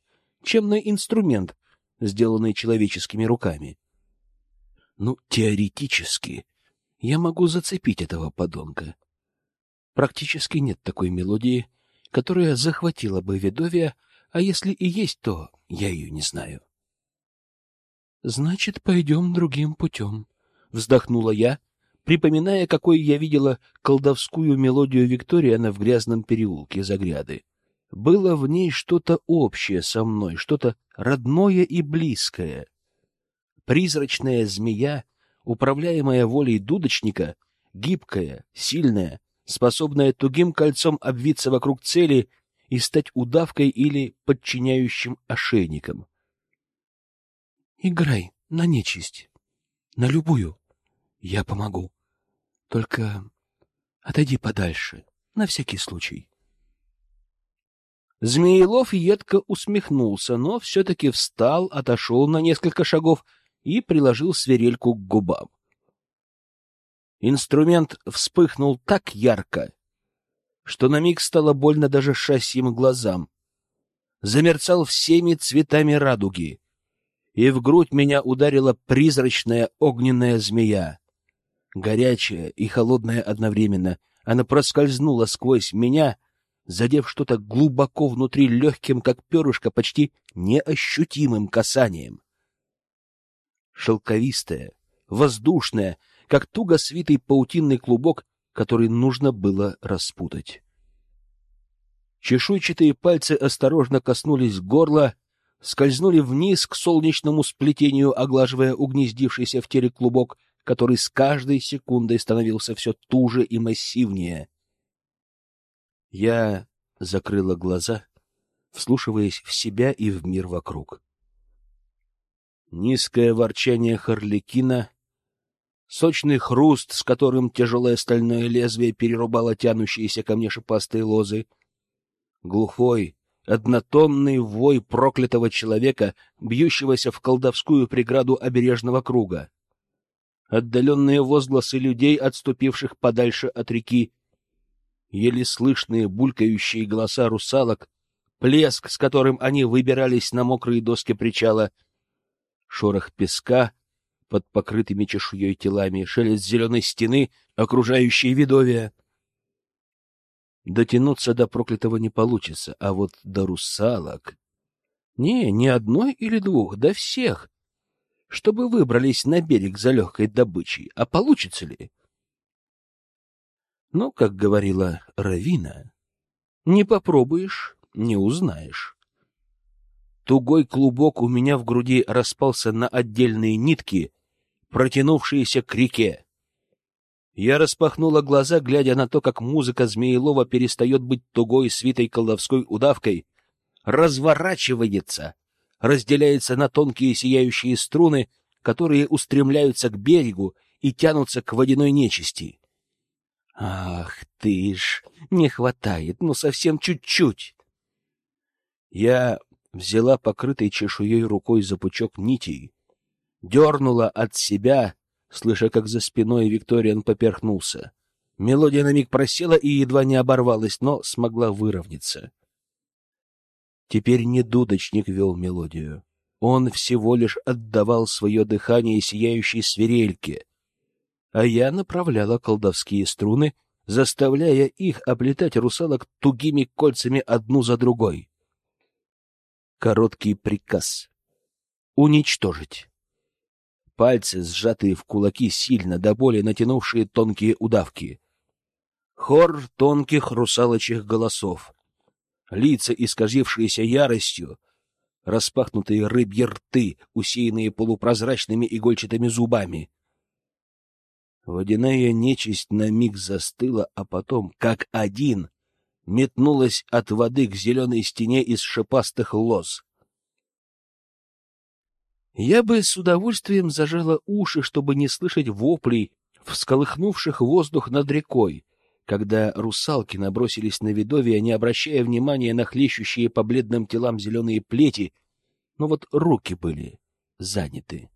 чем на инструмент, сделанный человеческими руками. Ну, теоретически, я могу зацепить этого подонка. Практически нет такой мелодии, которая захватила бы Ведовия, а если и есть, то я ее не знаю. Значит, пойдем другим путем. вздохнула я, припоминая, какой я видела колдовскую мелодию Викториана в грязном переулке Загряды. Было в ней что-то общее со мной, что-то родное и близкое. Призрачная змея, управляемая волей дудочника, гибкая, сильная, способная тугим кольцом обвиться вокруг цели и стать удавкой или подчиняющим ошейником. Играй на нечисть, на любую. Я помогу. Только отойди подальше, на всякий случай. Змеелов едко усмехнулся, но все-таки встал, отошел на несколько шагов и приложил свирельку к губам. Инструмент вспыхнул так ярко, что на миг стало больно даже шасьим глазам. Замерцал всеми цветами радуги, и в грудь меня ударила призрачная огненная змея. Горячая и холодная одновременно, она проскользнула сквозь меня, задев что-то глубоко внутри легким, как перышко, почти неощутимым касанием. Шелковистая, воздушная, как туго свитый паутинный клубок, который нужно было распутать. Чешуйчатые пальцы осторожно коснулись горла, скользнули вниз к солнечному сплетению, оглаживая угнездившийся в теле клубок, который с каждой секундой становился все туже и массивнее. Я закрыла глаза, вслушиваясь в себя и в мир вокруг. Низкое ворчание Харликина, сочный хруст, с которым тяжелое стальное лезвие перерубало тянущиеся ко мне шипастые лозы, глухой, однотонный вой проклятого человека, бьющегося в колдовскую преграду обережного круга, отдаленные возгласы людей, отступивших подальше от реки, еле слышные булькающие голоса русалок, плеск, с которым они выбирались на мокрые доски причала, шорох песка под покрытыми чешуей телами, шелест зеленой стены, окружающей видовия. Дотянуться до проклятого не получится, а вот до русалок... Не, не одной или двух, да всех, чтобы выбрались на берег за легкой добычей. А получится ли? Но, как говорила Равина, не попробуешь — не узнаешь. Тугой клубок у меня в груди распался на отдельные нитки, протянувшиеся к реке. Я распахнула глаза, глядя на то, как музыка Змеелова перестает быть тугой, свитой колдовской удавкой, разворачивается, разделяется на тонкие сияющие струны, которые устремляются к берегу и тянутся к водяной нечисти. Ах ты ж, не хватает, ну совсем чуть-чуть. Я взяла покрытой чешуей рукой за пучок нитей, дернула от себя, слыша, как за спиной Викториан поперхнулся. Мелодия на миг просела и едва не оборвалась, но смогла выровняться. Теперь не дудочник вел мелодию. Он всего лишь отдавал свое дыхание сияющей свирельке, а я направляла колдовские струны, заставляя их облетать русалок тугими кольцами одну за другой. Короткий приказ — уничтожить. Пальцы, сжатые в кулаки сильно, до боли натянувшие тонкие удавки. Хор тонких русалочьих голосов. Лица, исказившиеся яростью, распахнутые рыбьи рты, усеянные полупрозрачными игольчатыми зубами — Водяная нечисть на миг застыла, а потом, как один, метнулась от воды к зеленой стене из шипастых лоз. Я бы с удовольствием зажала уши, чтобы не слышать воплей, всколыхнувших воздух над рекой, когда русалки набросились на видовья, не обращая внимания на хлещущие по бледным телам зеленые плети, но вот руки были заняты.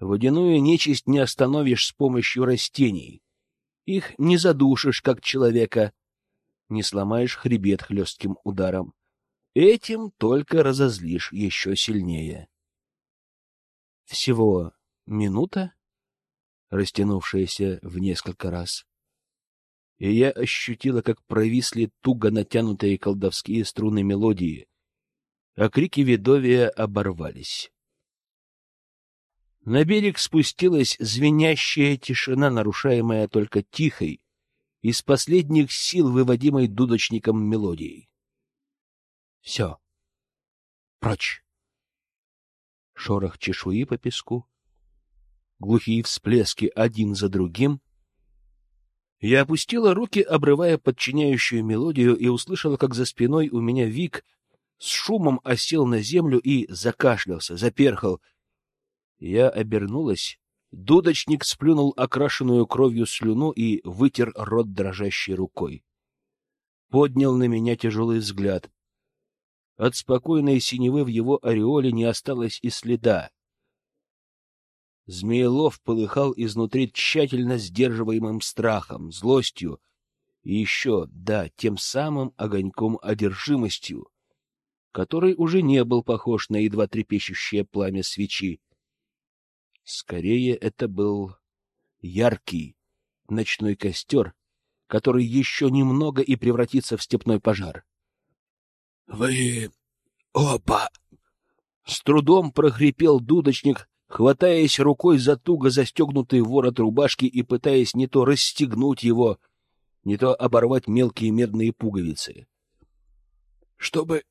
Водяную нечисть не остановишь с помощью растений. Их не задушишь, как человека, не сломаешь хребет хлестким ударом. Этим только разозлишь еще сильнее. Всего минута, растянувшаяся в несколько раз, и я ощутила, как провисли туго натянутые колдовские струны мелодии, а крики Ведовия оборвались. На берег спустилась звенящая тишина, нарушаемая только тихой, из последних сил выводимой дудочником мелодией. Все. Прочь. Шорох чешуи по песку, глухие всплески один за другим. Я опустила руки, обрывая подчиняющую мелодию, и услышала, как за спиной у меня Вик с шумом осел на землю и закашлялся, заперхал. Я обернулась. Дудочник сплюнул окрашенную кровью слюну и вытер рот дрожащей рукой. Поднял на меня тяжелый взгляд. От спокойной синевы в его ореоле не осталось и следа. Змеелов полыхал изнутри тщательно сдерживаемым страхом, злостью и еще, да, тем самым огоньком одержимостью, который уже не был похож на едва трепещущее пламя свечи. Скорее, это был яркий ночной костер, который еще немного и превратится в степной пожар. — Вы оба! — с трудом прохрипел дудочник, хватаясь рукой за туго застегнутый ворот рубашки и пытаясь не то расстегнуть его, не то оборвать мелкие медные пуговицы. — Чтобы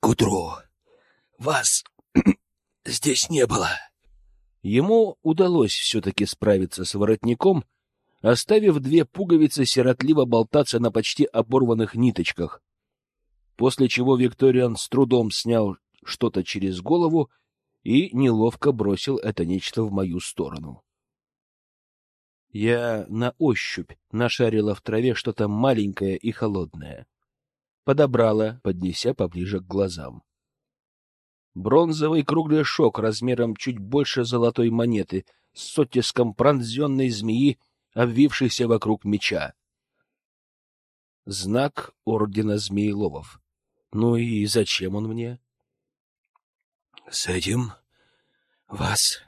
к утру вас (clears throat) здесь не было. Ему удалось все-таки справиться с воротником, оставив две пуговицы сиротливо болтаться на почти оборванных ниточках, после чего Викториан с трудом снял что-то через голову и неловко бросил это нечто в мою сторону. Я на ощупь нашарила в траве что-то маленькое и холодное подобрала, поднеся поближе к глазам. Бронзовый кругляшок размером чуть больше золотой монеты с оттиском пронзенной змеи, обвившейся вокруг меча. Знак ордена Змееловов. Ну и зачем он мне? — С этим вас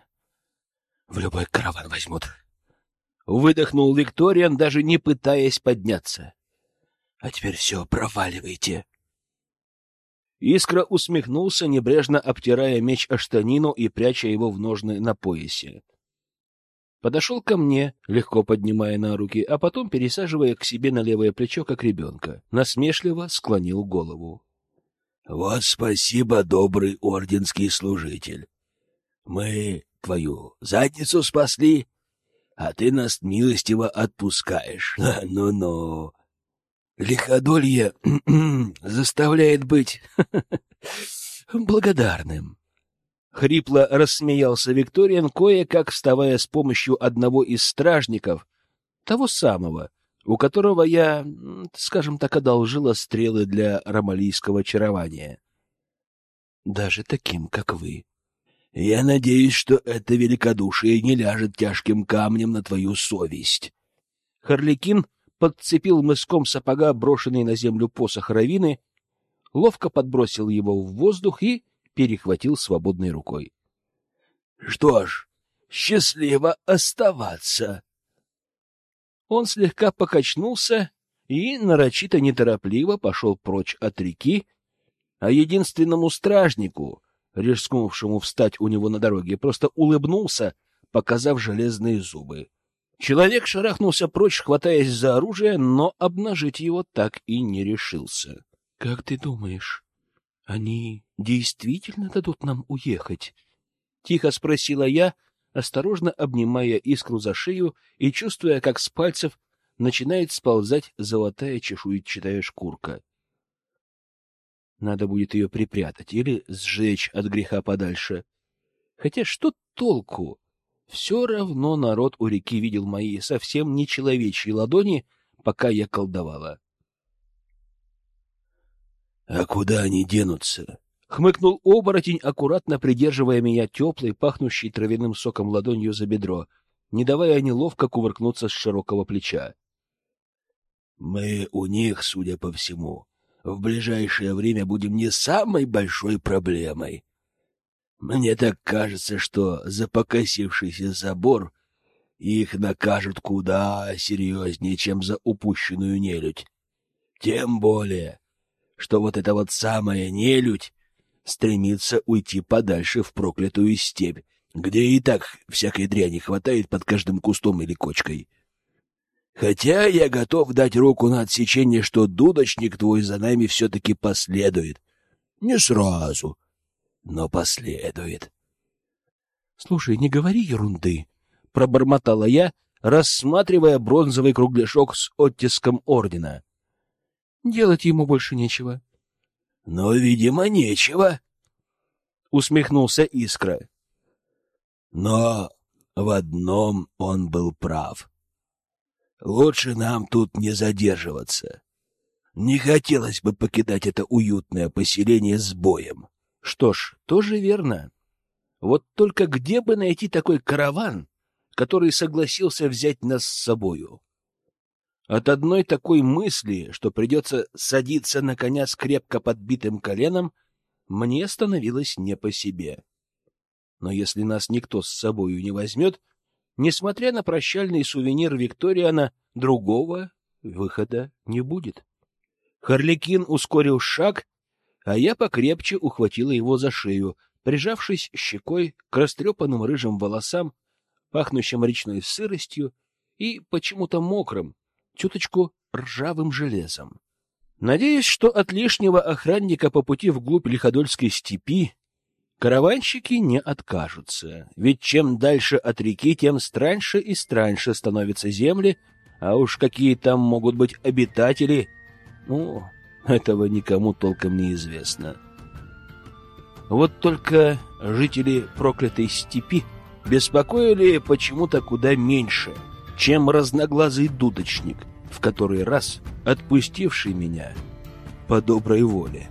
в любой караван возьмут. Выдохнул Викториан, даже не пытаясь подняться. А теперь все, проваливайте. Искра усмехнулся, небрежно обтирая меч о штанину и пряча его в ножны на поясе. Подошел ко мне, легко поднимая на руки, а потом пересаживая к себе на левое плечо, как ребенка. Насмешливо склонил голову. — Вот спасибо, добрый орденский служитель. Мы твою задницу спасли, а ты нас милостиво отпускаешь. (laughs) Ну-ну. Лиходолье (clears throat) заставляет быть (laughs) благодарным. Хрипло рассмеялся Викториан, кое-как вставая с помощью одного из стражников, того самого, у которого я, скажем так, одолжила стрелы для ромалийского чарования. Даже таким, как вы. Я надеюсь, что это великодушие не ляжет тяжким камнем на твою совесть. Харликин подцепил мыском сапога брошенный на землю посох Равины, ловко подбросил его в воздух и перехватил свободной рукой. — Что ж, счастливо оставаться! Он слегка покачнулся и нарочито неторопливо пошел прочь от реки, а единственному стражнику, рискнувшему встать у него на дороге, просто улыбнулся, показав железные зубы. Человек шарахнулся прочь, хватаясь за оружие, но обнажить его так и не решился. — Как ты думаешь, они действительно дадут нам уехать? — тихо спросила я, осторожно обнимая искру за шею и чувствуя, как с пальцев начинает сползать золотая чешуйчатая шкурка. Надо будет ее припрятать или сжечь от греха подальше. Хотя что толку? Все равно народ у реки видел мои совсем нечеловечьи ладони, пока я колдовала. — А куда они денутся? — хмыкнул оборотень, аккуратно придерживая меня теплой, пахнущей травяным соком ладонью за бедро, не давая неловко кувыркнуться с широкого плеча. — Мы у них, судя по всему, в ближайшее время будем не самой большой проблемой. Мне так кажется, что за покосившийся забор их накажут куда серьезнее, чем за упущенную нелюдь. Тем более, что вот эта вот самая нелюдь стремится уйти подальше в проклятую степь, где и так всякой дряни хватает под каждым кустом или кочкой. Хотя я готов дать руку на отсечение, что дудочник твой за нами все-таки последует. Не сразу, но последует. — Слушай, не говори ерунды, — пробормотала я, рассматривая бронзовый кругляшок с оттиском ордена. — Делать ему больше нечего. — Но, видимо, нечего, — усмехнулся Искра. Но в одном он был прав. Лучше нам тут не задерживаться. Не хотелось бы покидать это уютное поселение с боем. Что ж, тоже верно. Вот только где бы найти такой караван, который согласился взять нас с собою? От одной такой мысли, что придется садиться на коня с крепко подбитым коленом, мне становилось не по себе. Но если нас никто с собою не возьмет, несмотря на прощальный сувенир Викториана, другого выхода не будет. Харликин ускорил шаг, а я покрепче ухватила его за шею, прижавшись щекой к растрепанным рыжим волосам, пахнущим речной сыростью и почему-то мокрым, чуточку ржавым железом. Надеюсь, что от лишнего охранника по пути вглубь Лиходольской степи Караванщики не откажутся, ведь чем дальше от реки, тем страньше и страньше становятся земли, а уж какие там могут быть обитатели, ну, этого никому толком не известно. Вот только жители проклятой степи беспокоили почему-то куда меньше, чем разноглазый дудочник, в который раз отпустивший меня по доброй воле.